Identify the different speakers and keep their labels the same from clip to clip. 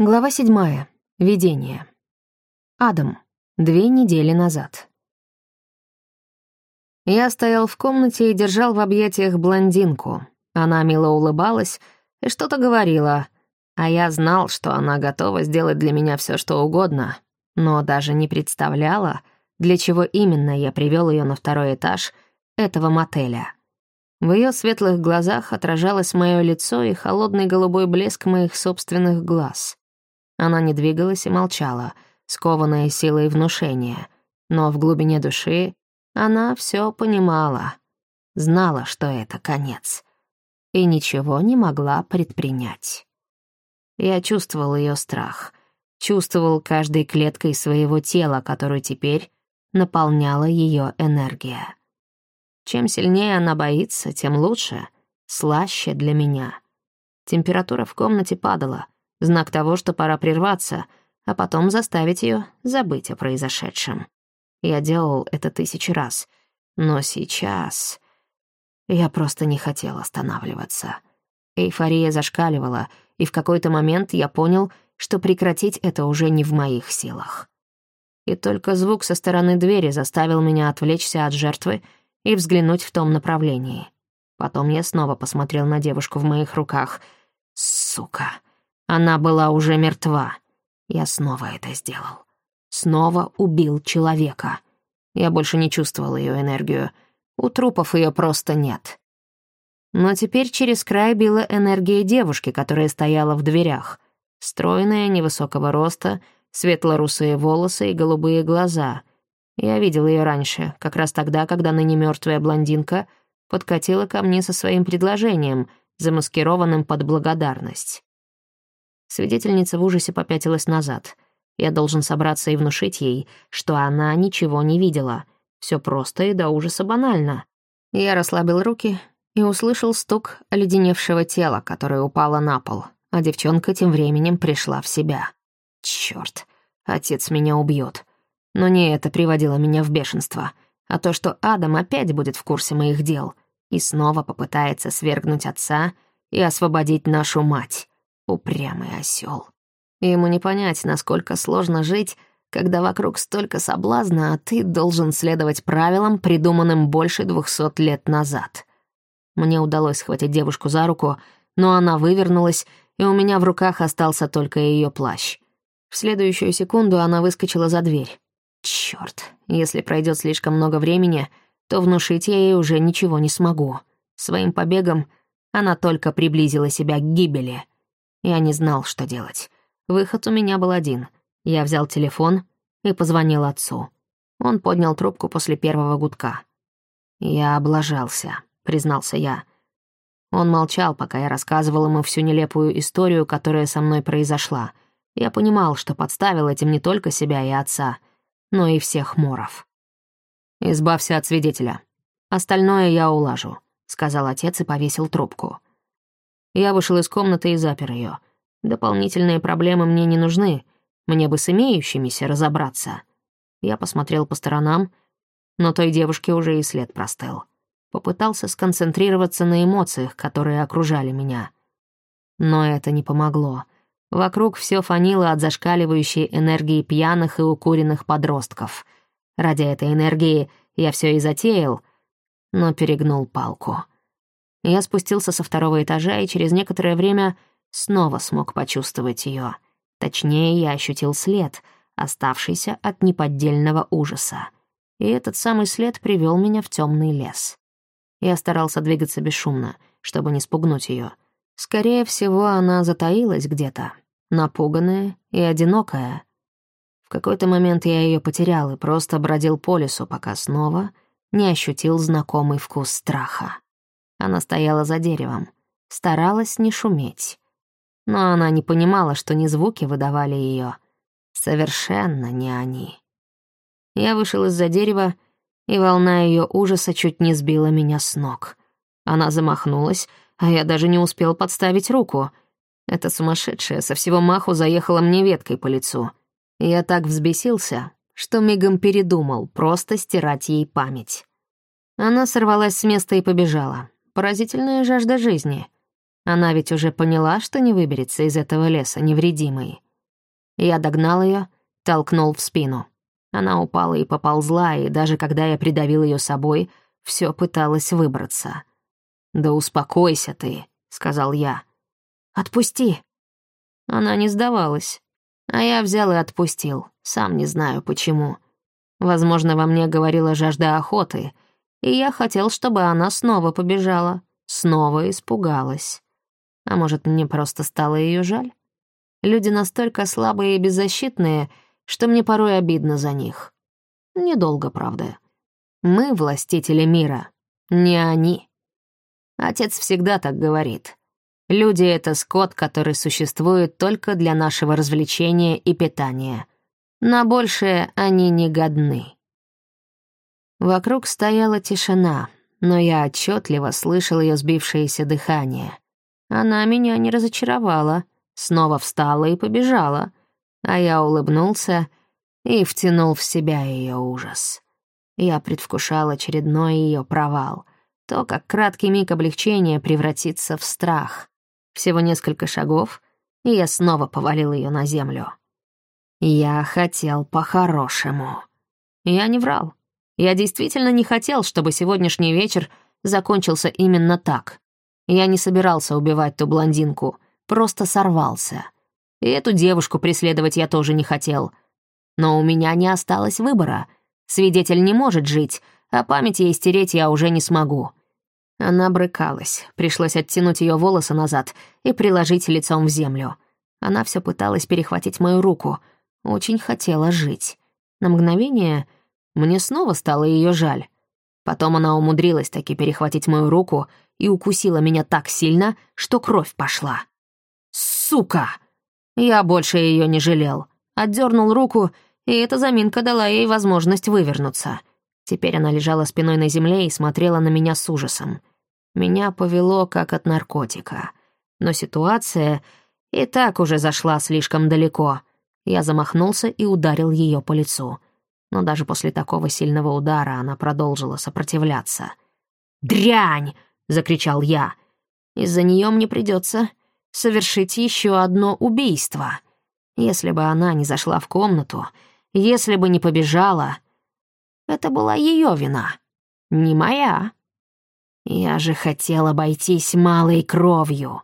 Speaker 1: Глава седьмая. Видение. Адам. Две недели назад. Я стоял в комнате и держал в объятиях блондинку. Она мило улыбалась и что-то говорила, а я знал, что она готова сделать для меня все, что угодно, но даже не представляла, для чего именно я привел ее на второй этаж этого мотеля. В ее светлых глазах отражалось мое лицо и холодный голубой блеск моих собственных глаз. Она не двигалась и молчала, скованная силой внушения. Но в глубине души она все понимала. Знала, что это конец. И ничего не могла предпринять. Я чувствовал ее страх. Чувствовал каждой клеткой своего тела, которую теперь наполняла ее энергия. Чем сильнее она боится, тем лучше, слаще для меня. Температура в комнате падала — Знак того, что пора прерваться, а потом заставить ее забыть о произошедшем. Я делал это тысячи раз, но сейчас... Я просто не хотел останавливаться. Эйфория зашкаливала, и в какой-то момент я понял, что прекратить это уже не в моих силах. И только звук со стороны двери заставил меня отвлечься от жертвы и взглянуть в том направлении. Потом я снова посмотрел на девушку в моих руках. Сука. Она была уже мертва. Я снова это сделал. Снова убил человека. Я больше не чувствовал ее энергию. У трупов ее просто нет. Но теперь через край била энергия девушки, которая стояла в дверях. Стройная, невысокого роста, светло-русые волосы и голубые глаза. Я видел ее раньше, как раз тогда, когда ныне мертвая блондинка подкатила ко мне со своим предложением, замаскированным под благодарность. Свидетельница в ужасе попятилась назад. Я должен собраться и внушить ей, что она ничего не видела. Все просто и до ужаса банально. Я расслабил руки и услышал стук оледеневшего тела, которое упало на пол, а девчонка тем временем пришла в себя. Черт, отец меня убьет. Но не это приводило меня в бешенство, а то, что Адам опять будет в курсе моих дел и снова попытается свергнуть отца и освободить нашу мать. Упрямый осел. Ему не понять, насколько сложно жить, когда вокруг столько соблазна, а ты должен следовать правилам, придуманным больше двухсот лет назад. Мне удалось схватить девушку за руку, но она вывернулась, и у меня в руках остался только ее плащ. В следующую секунду она выскочила за дверь. Черт, если пройдет слишком много времени, то внушить я ей уже ничего не смогу. Своим побегом она только приблизила себя к гибели — я не знал, что делать. Выход у меня был один. Я взял телефон и позвонил отцу. Он поднял трубку после первого гудка. «Я облажался», — признался я. Он молчал, пока я рассказывал ему всю нелепую историю, которая со мной произошла. Я понимал, что подставил этим не только себя и отца, но и всех моров. «Избавься от свидетеля. Остальное я улажу», — сказал отец и повесил трубку. Я вышел из комнаты и запер ее. Дополнительные проблемы мне не нужны. Мне бы с имеющимися разобраться. Я посмотрел по сторонам, но той девушке уже и след простыл. Попытался сконцентрироваться на эмоциях, которые окружали меня. Но это не помогло. Вокруг все фанило от зашкаливающей энергии пьяных и укуренных подростков. Ради этой энергии я все и затеял, но перегнул палку. Я спустился со второго этажа и через некоторое время снова смог почувствовать ее. Точнее, я ощутил след, оставшийся от неподдельного ужаса. И этот самый след привел меня в темный лес. Я старался двигаться бесшумно, чтобы не спугнуть ее. Скорее всего, она затаилась где-то, напуганная и одинокая. В какой-то момент я ее потерял и просто бродил по лесу, пока снова не ощутил знакомый вкус страха. Она стояла за деревом, старалась не шуметь. Но она не понимала, что не звуки выдавали ее. Совершенно не они. Я вышел из-за дерева, и волна ее ужаса чуть не сбила меня с ног. Она замахнулась, а я даже не успел подставить руку. Эта сумасшедшая со всего маху заехала мне веткой по лицу. Я так взбесился, что мигом передумал просто стирать ей память. Она сорвалась с места и побежала. Поразительная жажда жизни. Она ведь уже поняла, что не выберется из этого леса невредимой. Я догнал ее, толкнул в спину. Она упала и поползла, и даже когда я придавил ее собой, все пыталась выбраться. «Да успокойся ты», — сказал я. «Отпусти». Она не сдавалась. А я взял и отпустил, сам не знаю почему. Возможно, во мне говорила жажда охоты, и я хотел, чтобы она снова побежала, снова испугалась. А может, мне просто стало ее жаль? Люди настолько слабые и беззащитные, что мне порой обидно за них. Недолго, правда. Мы властители мира, не они. Отец всегда так говорит. Люди — это скот, который существует только для нашего развлечения и питания. На большее они не годны. Вокруг стояла тишина, но я отчетливо слышал ее сбившееся дыхание. Она меня не разочаровала, снова встала и побежала, а я улыбнулся и втянул в себя ее ужас. Я предвкушал очередной ее провал, то, как краткий миг облегчения превратится в страх. Всего несколько шагов, и я снова повалил ее на землю. Я хотел по-хорошему. Я не врал. Я действительно не хотел, чтобы сегодняшний вечер закончился именно так. Я не собирался убивать ту блондинку, просто сорвался. И эту девушку преследовать я тоже не хотел. Но у меня не осталось выбора. Свидетель не может жить, а память ей стереть я уже не смогу. Она брыкалась, пришлось оттянуть ее волосы назад и приложить лицом в землю. Она все пыталась перехватить мою руку, очень хотела жить. На мгновение мне снова стало ее жаль. Потом она умудрилась таки перехватить мою руку и укусила меня так сильно, что кровь пошла. «Сука!» Я больше ее не жалел. Отдернул руку, и эта заминка дала ей возможность вывернуться. Теперь она лежала спиной на земле и смотрела на меня с ужасом. Меня повело как от наркотика. Но ситуация и так уже зашла слишком далеко. Я замахнулся и ударил ее по лицу. Но даже после такого сильного удара она продолжила сопротивляться. «Дрянь!» — закричал я. «Из-за нее мне придется совершить еще одно убийство. Если бы она не зашла в комнату, если бы не побежала, это была ее вина, не моя». Я же хотел обойтись малой кровью.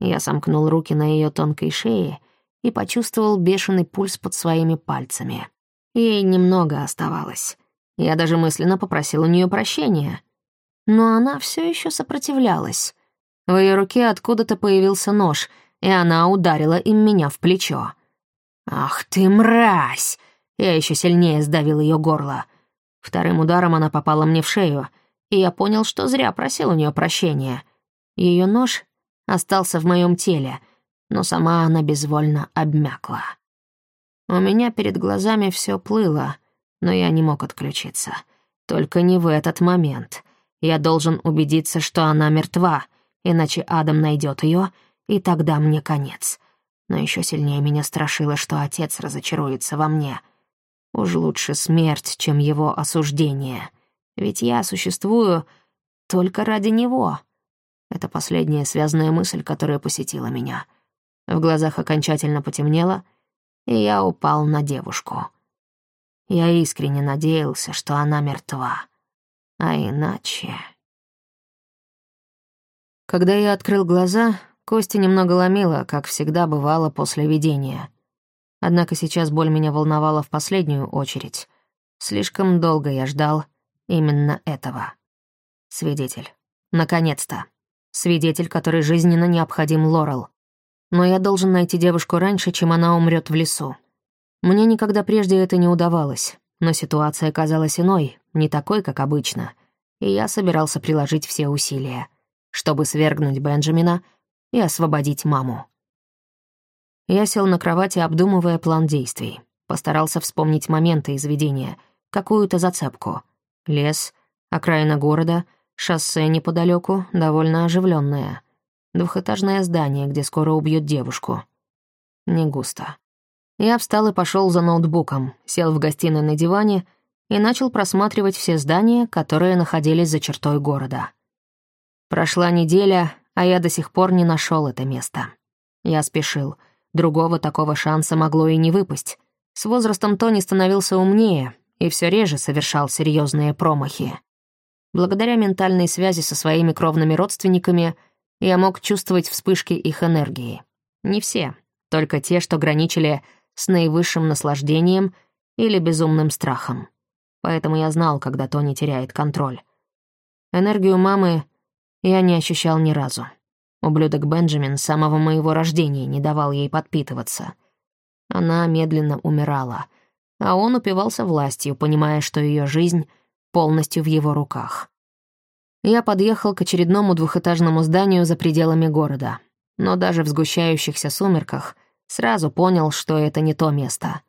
Speaker 1: Я сомкнул руки на ее тонкой шее и почувствовал бешеный пульс под своими пальцами. Ей немного оставалось. Я даже мысленно попросил у нее прощения. Но она все еще сопротивлялась. В ее руке откуда-то появился нож, и она ударила им меня в плечо. «Ах ты, мразь!» Я еще сильнее сдавил ее горло. Вторым ударом она попала мне в шею — и я понял, что зря просил у нее прощения. Ее нож остался в моем теле, но сама она безвольно обмякла. У меня перед глазами все плыло, но я не мог отключиться. Только не в этот момент. Я должен убедиться, что она мертва, иначе Адам найдет ее, и тогда мне конец. Но еще сильнее меня страшило, что отец разочаруется во мне. Уж лучше смерть, чем его осуждение. Ведь я существую только ради него. Это последняя связанная мысль, которая посетила меня. В глазах окончательно потемнело, и я упал на девушку. Я искренне надеялся, что она мертва. А иначе... Когда я открыл глаза, кости немного ломило, как всегда бывало после видения. Однако сейчас боль меня волновала в последнюю очередь. Слишком долго я ждал, именно этого. Свидетель. Наконец-то. Свидетель, который жизненно необходим Лорел. Но я должен найти девушку раньше, чем она умрет в лесу. Мне никогда прежде это не удавалось, но ситуация казалась иной, не такой, как обычно, и я собирался приложить все усилия, чтобы свергнуть Бенджамина и освободить маму. Я сел на кровати, обдумывая план действий. Постарался вспомнить моменты из видения, какую-то зацепку — Лес, окраина города, шоссе неподалеку, довольно оживленное. Двухэтажное здание, где скоро убьют девушку. Не густо. Я встал и пошел за ноутбуком, сел в гостиной на диване и начал просматривать все здания, которые находились за чертой города. Прошла неделя, а я до сих пор не нашел это место. Я спешил. Другого такого шанса могло и не выпасть. С возрастом Тони становился умнее и все реже совершал серьезные промахи. Благодаря ментальной связи со своими кровными родственниками я мог чувствовать вспышки их энергии. Не все, только те, что граничили с наивысшим наслаждением или безумным страхом. Поэтому я знал, когда Тони теряет контроль. Энергию мамы я не ощущал ни разу. Ублюдок Бенджамин с самого моего рождения не давал ей подпитываться. Она медленно умирала, а он упивался властью, понимая, что ее жизнь полностью в его руках. Я подъехал к очередному двухэтажному зданию за пределами города, но даже в сгущающихся сумерках сразу понял, что это не то место.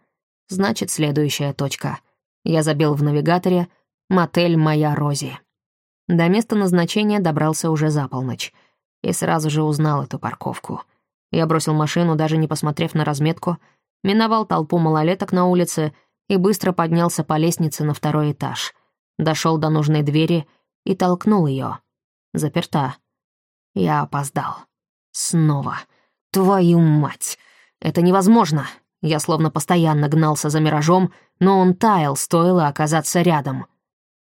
Speaker 1: Значит, следующая точка. Я забил в навигаторе «Мотель Моя Рози». До места назначения добрался уже за полночь и сразу же узнал эту парковку. Я бросил машину, даже не посмотрев на разметку, миновал толпу малолеток на улице и быстро поднялся по лестнице на второй этаж. Дошел до нужной двери и толкнул ее. Заперта. Я опоздал. Снова. Твою мать! Это невозможно! Я словно постоянно гнался за миражом, но он таял, стоило оказаться рядом.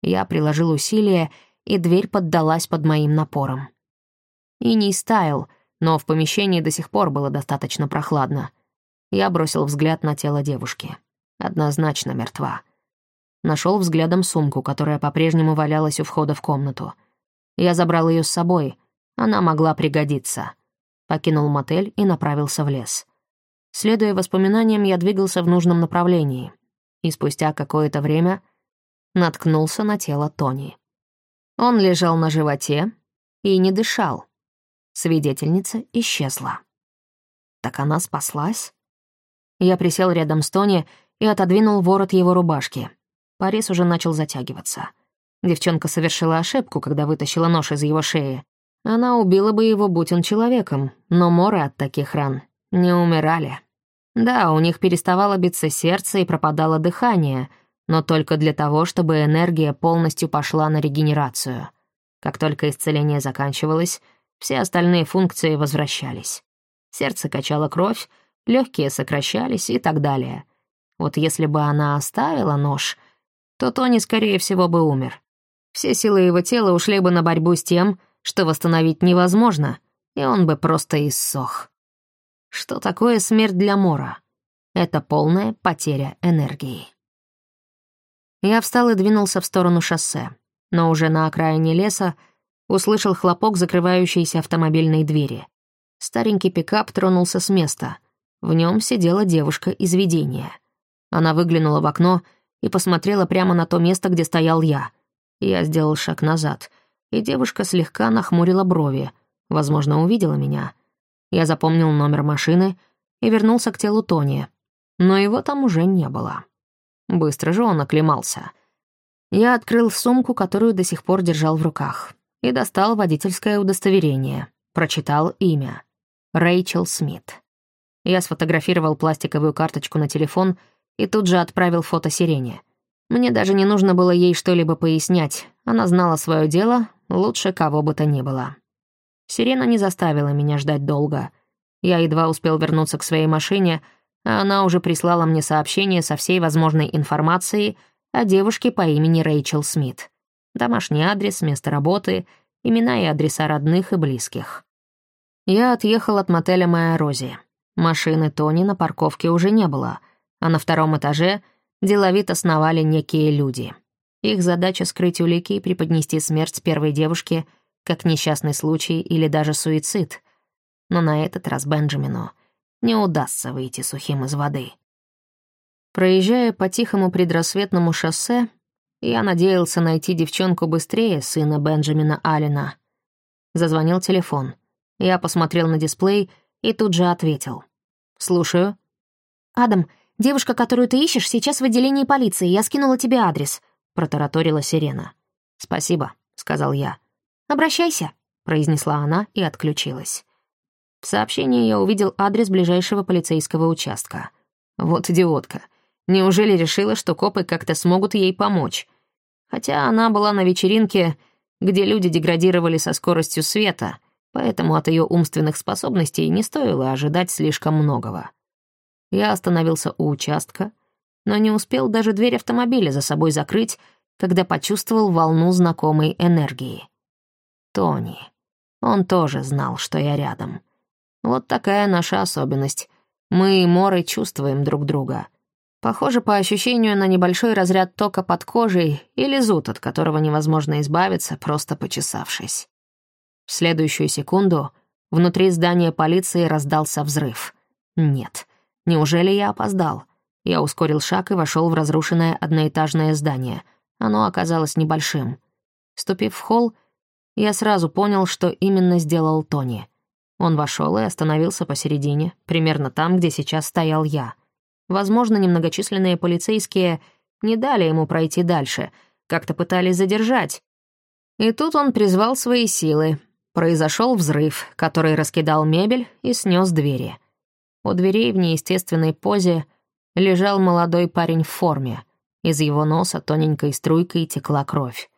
Speaker 1: Я приложил усилия и дверь поддалась под моим напором. И не стаял, но в помещении до сих пор было достаточно прохладно. Я бросил взгляд на тело девушки. Однозначно мертва. Нашел взглядом сумку, которая по-прежнему валялась у входа в комнату. Я забрал ее с собой. Она могла пригодиться. Покинул мотель и направился в лес. Следуя воспоминаниям, я двигался в нужном направлении. И спустя какое-то время наткнулся на тело Тони. Он лежал на животе и не дышал. Свидетельница исчезла. Так она спаслась? Я присел рядом с Тони и отодвинул ворот его рубашки. Порез уже начал затягиваться. Девчонка совершила ошибку, когда вытащила нож из его шеи. Она убила бы его, будь он человеком, но моры от таких ран не умирали. Да, у них переставало биться сердце и пропадало дыхание — но только для того, чтобы энергия полностью пошла на регенерацию. Как только исцеление заканчивалось, все остальные функции возвращались. Сердце качало кровь, легкие сокращались и так далее. Вот если бы она оставила нож, то Тони, скорее всего, бы умер. Все силы его тела ушли бы на борьбу с тем, что восстановить невозможно, и он бы просто иссох. Что такое смерть для Мора? Это полная потеря энергии. Я встал и двинулся в сторону шоссе, но уже на окраине леса услышал хлопок закрывающейся автомобильной двери. Старенький пикап тронулся с места. В нем сидела девушка из видения. Она выглянула в окно и посмотрела прямо на то место, где стоял я. Я сделал шаг назад, и девушка слегка нахмурила брови, возможно, увидела меня. Я запомнил номер машины и вернулся к телу Тони, но его там уже не было. Быстро же он оклемался. Я открыл сумку, которую до сих пор держал в руках, и достал водительское удостоверение. Прочитал имя. Рэйчел Смит. Я сфотографировал пластиковую карточку на телефон и тут же отправил фото Сирене. Мне даже не нужно было ей что-либо пояснять. Она знала свое дело лучше кого бы то ни было. Сирена не заставила меня ждать долго. Я едва успел вернуться к своей машине — а она уже прислала мне сообщение со всей возможной информацией о девушке по имени Рэйчел Смит. Домашний адрес, место работы, имена и адреса родных и близких. Я отъехал от мотеля «Моя Рози». Машины Тони на парковке уже не было, а на втором этаже деловито сновали некие люди. Их задача — скрыть улики и преподнести смерть первой девушки как несчастный случай или даже суицид. Но на этот раз Бенджамину — не удастся выйти сухим из воды. Проезжая по тихому предрассветному шоссе, я надеялся найти девчонку быстрее сына Бенджамина Аллена. Зазвонил телефон. Я посмотрел на дисплей и тут же ответил. «Слушаю».
Speaker 2: «Адам, девушка, которую ты ищешь, сейчас в отделении полиции. Я скинула тебе адрес», — протараторила сирена.
Speaker 1: «Спасибо», — сказал я.
Speaker 2: «Обращайся», — произнесла она и отключилась.
Speaker 1: В сообщении я увидел адрес ближайшего полицейского участка. Вот идиотка. Неужели решила, что копы как-то смогут ей помочь? Хотя она была на вечеринке, где люди деградировали со скоростью света, поэтому от ее умственных способностей не стоило ожидать слишком многого. Я остановился у участка, но не успел даже дверь автомобиля за собой закрыть, когда почувствовал волну знакомой энергии. Тони. Он тоже знал, что я рядом. Вот такая наша особенность. Мы и Моры чувствуем друг друга. Похоже по ощущению на небольшой разряд тока под кожей или зуд, от которого невозможно избавиться, просто почесавшись. В следующую секунду внутри здания полиции раздался взрыв. Нет, неужели я опоздал? Я ускорил шаг и вошел в разрушенное одноэтажное здание. Оно оказалось небольшим. Ступив в холл, я сразу понял, что именно сделал Тони. Он вошел и остановился посередине, примерно там, где сейчас стоял я — Возможно, немногочисленные полицейские не дали ему пройти дальше, как-то пытались задержать. И тут он призвал свои силы. Произошел взрыв, который раскидал мебель и снес двери. У дверей в неестественной позе лежал молодой парень в форме. Из его носа тоненькой струйкой текла кровь.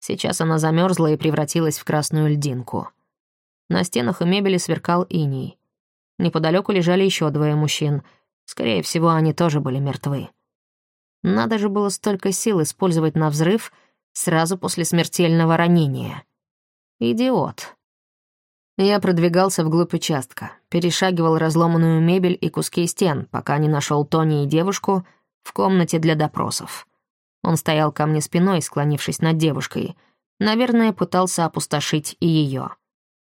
Speaker 1: Сейчас она замерзла и превратилась в красную льдинку. На стенах и мебели сверкал иней. Неподалеку лежали еще двое мужчин — Скорее всего, они тоже были мертвы. Надо же было столько сил использовать на взрыв сразу после смертельного ранения. Идиот. Я продвигался вглубь участка, перешагивал разломанную мебель и куски стен, пока не нашел Тони и девушку в комнате для допросов. Он стоял ко мне спиной, склонившись над девушкой. Наверное, пытался опустошить и ее.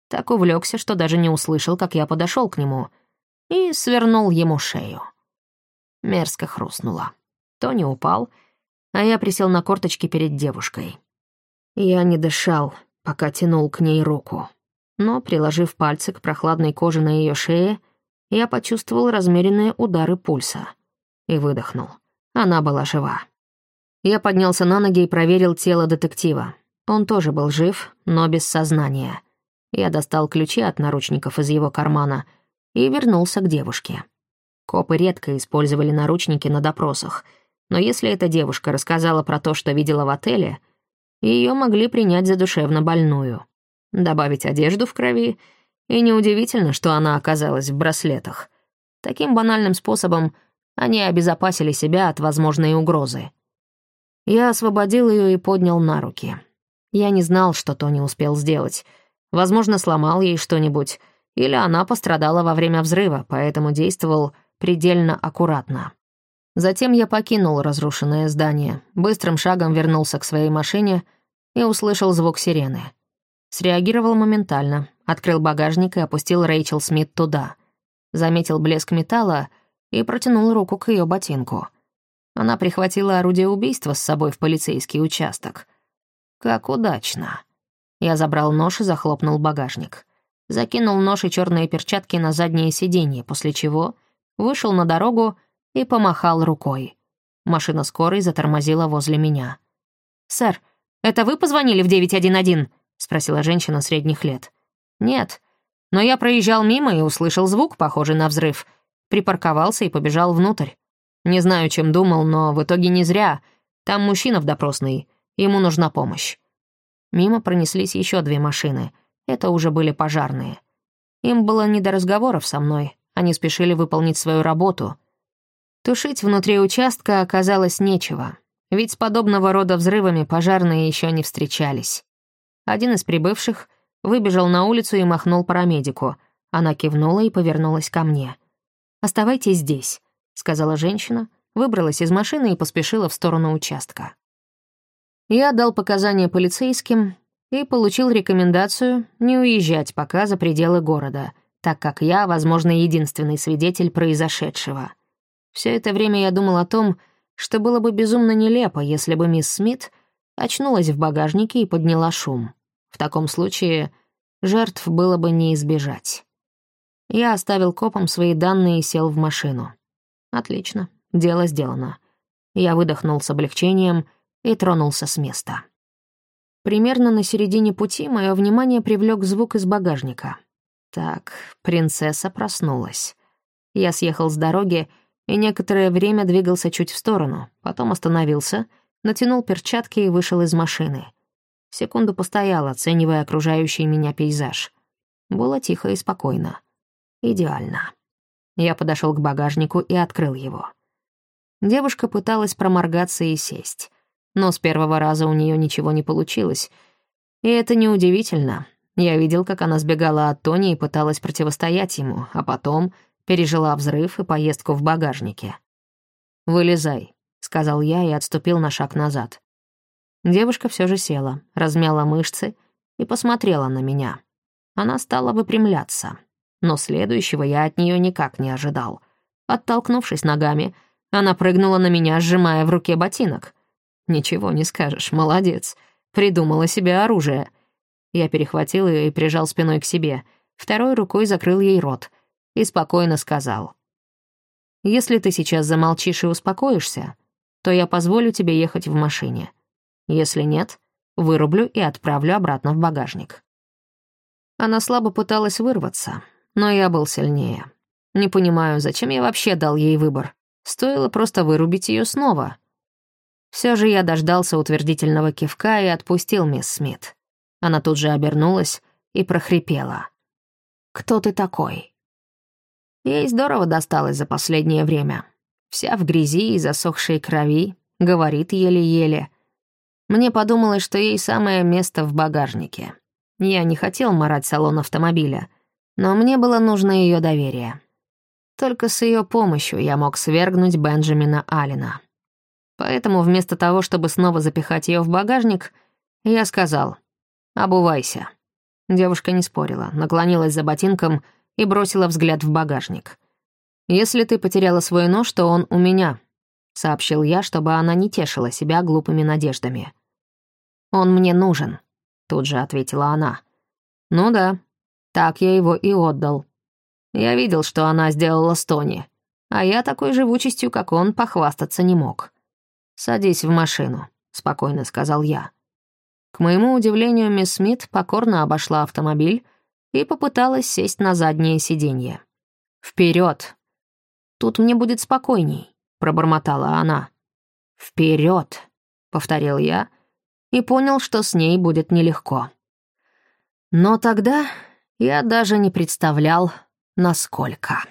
Speaker 1: Так увлекся, что даже не услышал, как я подошел к нему — и свернул ему шею. Мерзко хрустнуло. Тони упал, а я присел на корточки перед девушкой. Я не дышал, пока тянул к ней руку. Но, приложив пальцы к прохладной коже на ее шее, я почувствовал размеренные удары пульса. И выдохнул. Она была жива. Я поднялся на ноги и проверил тело детектива. Он тоже был жив, но без сознания. Я достал ключи от наручников из его кармана — и вернулся к девушке. Копы редко использовали наручники на допросах, но если эта девушка рассказала про то, что видела в отеле, ее могли принять за душевно больную. Добавить одежду в крови, и неудивительно, что она оказалась в браслетах. Таким банальным способом они обезопасили себя от возможной угрозы. Я освободил ее и поднял на руки. Я не знал, что Тони успел сделать. Возможно, сломал ей что-нибудь, или она пострадала во время взрыва, поэтому действовал предельно аккуратно. Затем я покинул разрушенное здание, быстрым шагом вернулся к своей машине и услышал звук сирены. Среагировал моментально, открыл багажник и опустил Рэйчел Смит туда. Заметил блеск металла и протянул руку к ее ботинку. Она прихватила орудие убийства с собой в полицейский участок. Как удачно. Я забрал нож и захлопнул багажник закинул нож и черные перчатки на заднее сиденье, после чего вышел на дорогу и помахал рукой. Машина скорой затормозила возле меня. «Сэр, это вы позвонили в 911?» — спросила женщина средних лет. «Нет, но я проезжал мимо и услышал звук, похожий на взрыв. Припарковался и побежал внутрь. Не знаю, чем думал, но в итоге не зря. Там мужчина в допросной, ему нужна помощь». Мимо пронеслись еще две машины — это уже были пожарные. Им было не до разговоров со мной, они спешили выполнить свою работу. Тушить внутри участка оказалось нечего, ведь с подобного рода взрывами пожарные еще не встречались. Один из прибывших выбежал на улицу и махнул парамедику. Она кивнула и повернулась ко мне. «Оставайтесь здесь», — сказала женщина, выбралась из машины и поспешила в сторону участка. Я дал показания полицейским, и получил рекомендацию не уезжать пока за пределы города, так как я, возможно, единственный свидетель произошедшего. Все это время я думал о том, что было бы безумно нелепо, если бы мисс Смит очнулась в багажнике и подняла шум. В таком случае жертв было бы не избежать. Я оставил копам свои данные и сел в машину. Отлично, дело сделано. Я выдохнул с облегчением и тронулся с места. Примерно на середине пути мое внимание привлек звук из багажника. Так, принцесса проснулась. Я съехал с дороги и некоторое время двигался чуть в сторону, потом остановился, натянул перчатки и вышел из машины. Секунду постоял, оценивая окружающий меня пейзаж. Было тихо и спокойно. Идеально. Я подошел к багажнику и открыл его. Девушка пыталась проморгаться и сесть. Но с первого раза у нее ничего не получилось. И это неудивительно. Я видел, как она сбегала от Тони и пыталась противостоять ему, а потом пережила взрыв и поездку в багажнике. «Вылезай», — сказал я и отступил на шаг назад. Девушка все же села, размяла мышцы и посмотрела на меня. Она стала выпрямляться, но следующего я от нее никак не ожидал. Оттолкнувшись ногами, она прыгнула на меня, сжимая в руке ботинок. «Ничего не скажешь, молодец. Придумала себе оружие». Я перехватил ее и прижал спиной к себе, второй рукой закрыл ей рот и спокойно сказал. «Если ты сейчас замолчишь и успокоишься, то я позволю тебе ехать в машине. Если нет, вырублю и отправлю обратно в багажник. Она слабо пыталась вырваться, но я был сильнее. Не понимаю, зачем я вообще дал ей выбор. Стоило просто вырубить ее снова. Все же я дождался утвердительного кивка и отпустил мисс Смит. Она тут же обернулась и прохрипела. «Кто ты такой?» Ей здорово досталось за последнее время. Вся в грязи и засохшей крови, говорит еле-еле, мне подумалось, что ей самое место в багажнике. Я не хотел марать салон автомобиля, но мне было нужно ее доверие. Только с ее помощью я мог свергнуть Бенджамина Аллена. Поэтому вместо того, чтобы снова запихать ее в багажник, я сказал «Обувайся». Девушка не спорила, наклонилась за ботинком и бросила взгляд в багажник. «Если ты потеряла свой нож, то он у меня сообщил я, чтобы она не тешила себя глупыми надеждами. «Он мне нужен», — тут же ответила она. «Ну да, так я его и отдал. Я видел, что она сделала с Тони, а я такой живучестью, как он, похвастаться не мог. «Садись в машину», — спокойно сказал я. К моему удивлению, мисс Смит покорно обошла автомобиль и попыталась сесть на заднее сиденье. Вперед! Тут мне будет спокойней пробормотала она. «Вперед!» — повторил я и понял, что с ней будет нелегко. Но тогда я даже не представлял, насколько.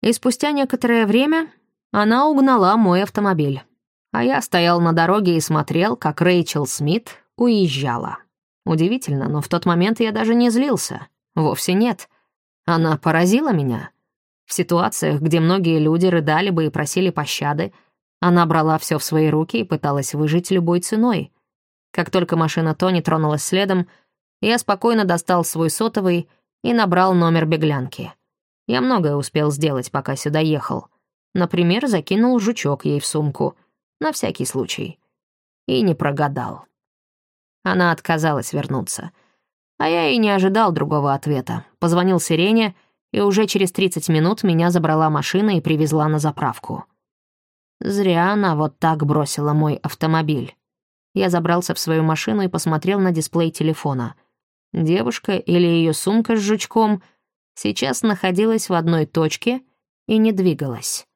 Speaker 1: И спустя некоторое время она угнала мой автомобиль, а я стоял на дороге и смотрел, как Рэйчел Смит уезжала. Удивительно, но в тот момент я даже не злился. Вовсе нет. Она поразила меня. В ситуациях, где многие люди рыдали бы и просили пощады, она брала все в свои руки и пыталась выжить любой ценой. Как только машина Тони тронулась следом, я спокойно достал свой сотовый и набрал номер беглянки. Я многое успел сделать, пока сюда ехал. Например, закинул жучок ей в сумку, на всякий случай. И не прогадал. Она отказалась вернуться. А я и не ожидал другого ответа. Позвонил Сирене — и уже через 30 минут меня забрала машина и привезла на заправку. Зря она вот так бросила мой автомобиль. Я забрался в свою машину и посмотрел на дисплей телефона. Девушка или ее сумка с жучком сейчас находилась в одной точке и не двигалась.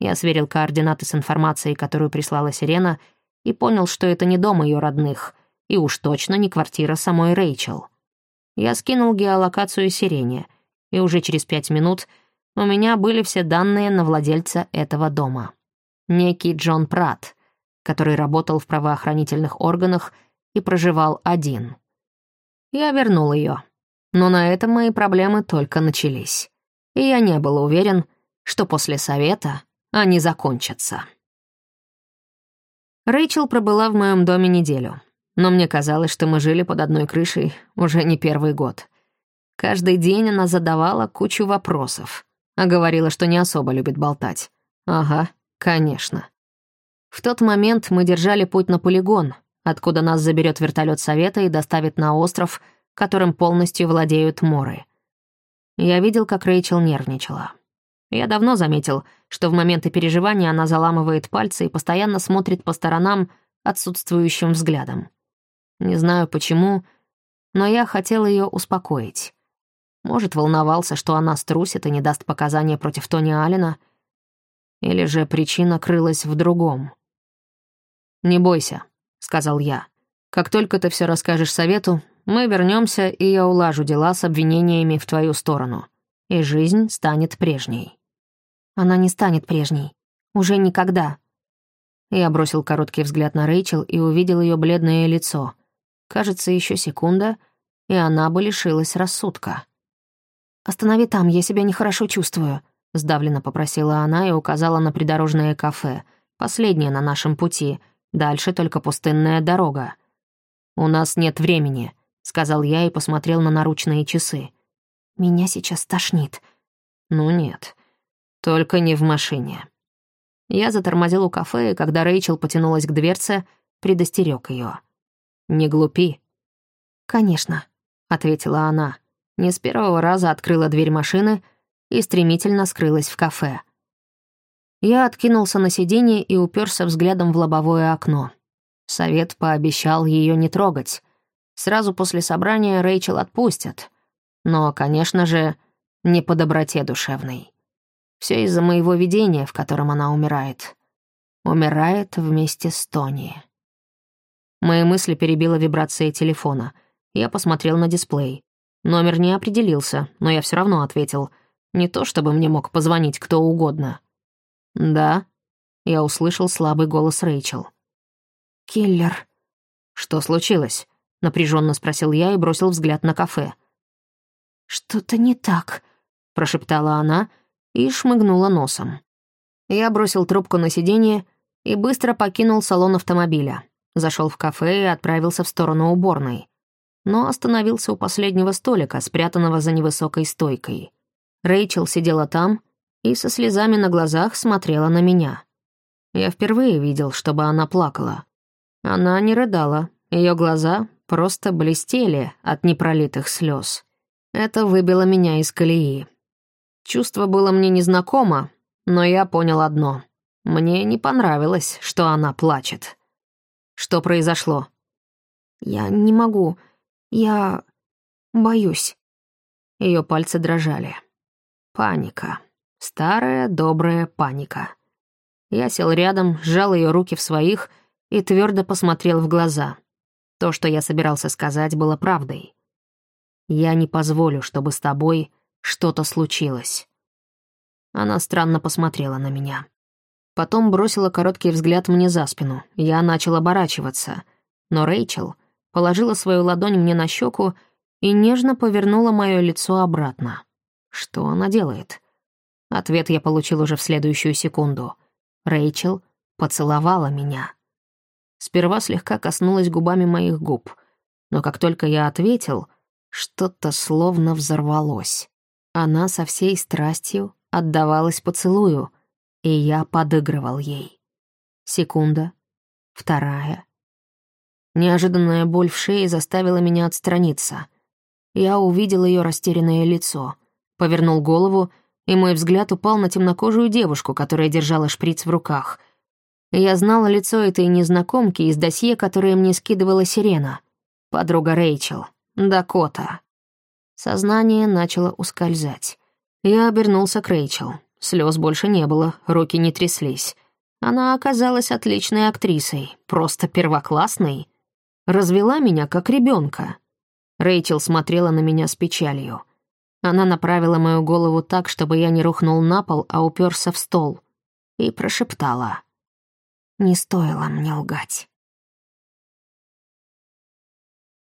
Speaker 1: Я сверил координаты с информацией, которую прислала Сирена, и понял, что это не дом ее родных, и уж точно не квартира самой Рэйчел. Я скинул геолокацию Сирене — и уже через пять минут у меня были все данные на владельца этого дома. Некий Джон Пратт, который работал в правоохранительных органах и проживал один. Я вернул ее, но на этом мои проблемы только начались, и я не был уверен, что после совета они закончатся. Рэйчел пробыла в моем доме неделю, но мне казалось, что мы жили под одной крышей уже не первый год — Каждый день она задавала кучу вопросов, а говорила, что не особо любит болтать. Ага, конечно. В тот момент мы держали путь на полигон, откуда нас заберет вертолет Совета и доставит на остров, которым полностью владеют моры. Я видел, как Рэйчел нервничала. Я давно заметил, что в моменты переживания она заламывает пальцы и постоянно смотрит по сторонам отсутствующим взглядом. Не знаю почему, но я хотел ее успокоить. Может, волновался, что она струсит и не даст показания против Тони Аллена. Или же причина крылась в другом. «Не бойся», — сказал я. «Как только ты все расскажешь совету, Мы вернемся, и я улажу дела с обвинениями в твою сторону. И жизнь станет прежней».
Speaker 2: «Она не станет прежней. Уже никогда».
Speaker 1: Я бросил короткий взгляд на Рэйчел и увидел ее бледное лицо. Кажется, еще секунда, и она бы лишилась рассудка.
Speaker 2: «Останови там, я себя нехорошо чувствую», —
Speaker 1: сдавленно попросила она и указала на придорожное кафе, последнее на нашем пути, дальше только пустынная дорога. «У нас нет времени», — сказал я и посмотрел на наручные часы.
Speaker 2: «Меня сейчас тошнит».
Speaker 1: «Ну нет, только не в машине». Я затормозил у кафе, и когда Рэйчел потянулась к дверце, предостерег ее. «Не глупи».
Speaker 2: «Конечно», — ответила она не с первого раза открыла дверь машины и стремительно скрылась в кафе.
Speaker 1: Я откинулся на сиденье и уперся взглядом в лобовое окно. Совет пообещал ее не трогать. Сразу после собрания Рэйчел отпустят. Но, конечно же, не по доброте душевной. Все из-за моего видения, в котором она умирает. Умирает вместе с Тони. Мои мысли перебила вибрация телефона. Я посмотрел на дисплей. Номер не определился, но я все равно ответил. Не то чтобы мне мог позвонить кто угодно. «Да?» — я услышал слабый голос Рэйчел.
Speaker 2: «Киллер».
Speaker 1: «Что случилось?» — напряженно спросил я и бросил взгляд на кафе.
Speaker 2: «Что-то не так», —
Speaker 1: прошептала она и шмыгнула носом. Я бросил трубку на сиденье и быстро покинул салон автомобиля. Зашел в кафе и отправился в сторону уборной но остановился у последнего столика, спрятанного за невысокой стойкой. Рэйчел сидела там и со слезами на глазах смотрела на меня. Я впервые видел, чтобы она плакала. Она не рыдала, ее глаза просто блестели от непролитых слез. Это выбило меня из колеи. Чувство было мне незнакомо, но я понял одно. Мне не понравилось, что она плачет. Что произошло?
Speaker 2: «Я не могу. Я боюсь».
Speaker 1: Ее пальцы дрожали. Паника. Старая добрая паника. Я сел рядом, сжал ее руки в своих и твердо посмотрел в глаза. То, что я собирался сказать, было правдой. Я не позволю, чтобы с тобой что-то случилось. Она странно посмотрела на меня. Потом бросила короткий взгляд мне за спину. Я начал оборачиваться. Но Рэйчел положила свою ладонь мне на щеку и нежно повернула мое лицо обратно. Что она делает? Ответ я получил уже в следующую секунду. Рэйчел поцеловала меня. Сперва слегка коснулась губами моих губ, но как только я ответил, что-то словно взорвалось. Она со всей страстью отдавалась поцелую, и я подыгрывал ей. Секунда, вторая, Неожиданная боль в шее заставила меня отстраниться. Я увидел ее растерянное лицо, повернул голову, и мой взгляд упал на темнокожую девушку, которая держала шприц в руках. Я знала лицо этой незнакомки из досье, которое мне скидывала Сирена. Подруга Рэйчел, Дакота. Сознание начало ускользать. Я обернулся к Рэйчел. Слез больше не было, руки не тряслись. Она оказалась отличной актрисой, просто первоклассной развела меня как ребенка. Рэйчел смотрела на меня с печалью. Она направила мою голову так, чтобы я не рухнул на пол, а уперся в стол, и прошептала. «Не стоило мне лгать».